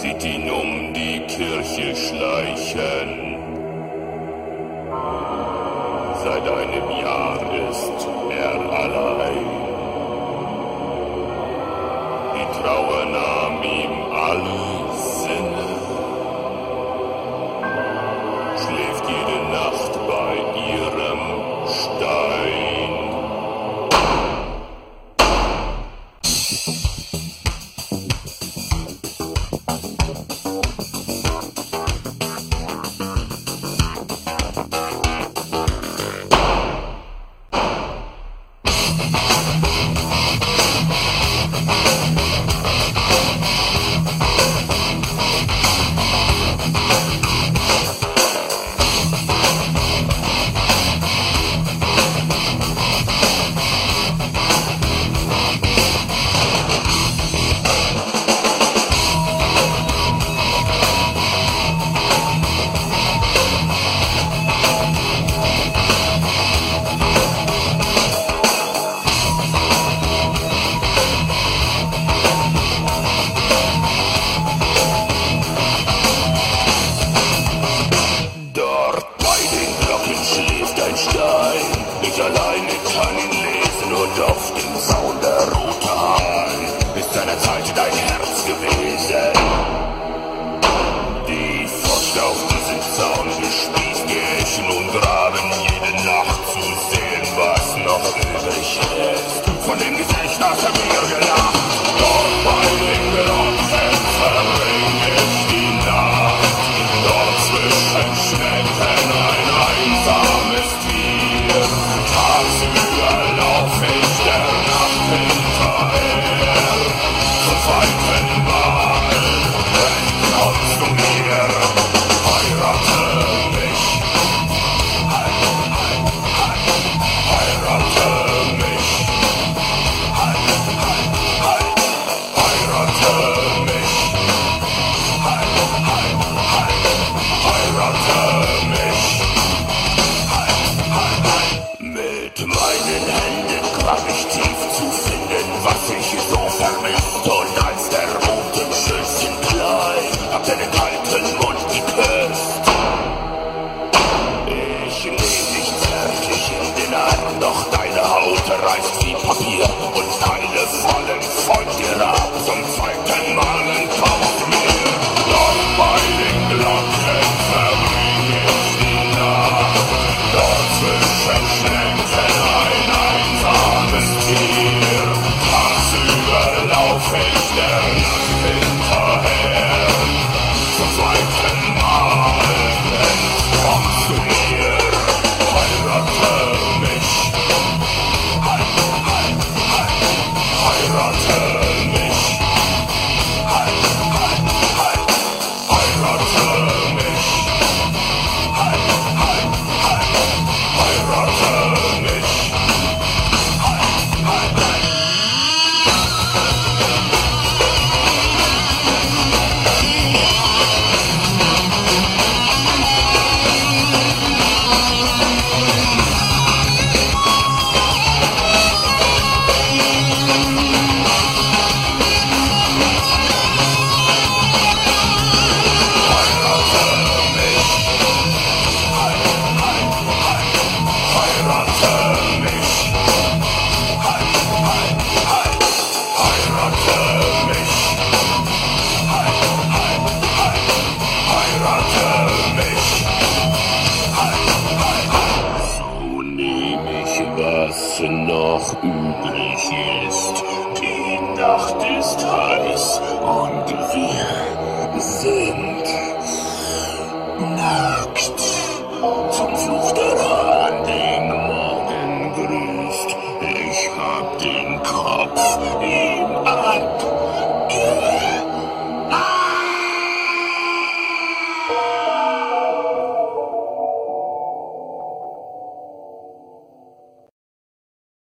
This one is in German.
sieht ihn um die Kirche schleichen. Seit einem Jahr ist er allein. Die Trauer nahm ihm alle Zaun gespießt, geh ich nun graben jede Nacht zu sehen, was noch übrig ist. Von dem Gesicht, das er mir gelacht. Doch deine Haut reißt wie Papier und Teile fallen von dir ab. Zum zweiten Mal du mir. Dort bei den Glocken verbring ich die Nacht. Dort zwischen ein einsames Tier. Tagsüber lauf ich der hinterher. Zum zweiten Mal entkommst du mir. Noch übrig ist. Die Nacht ist heiß und wir sind nackt. Zum Fluch der Hahn den Morgen grüßt. Ich hab den Kopf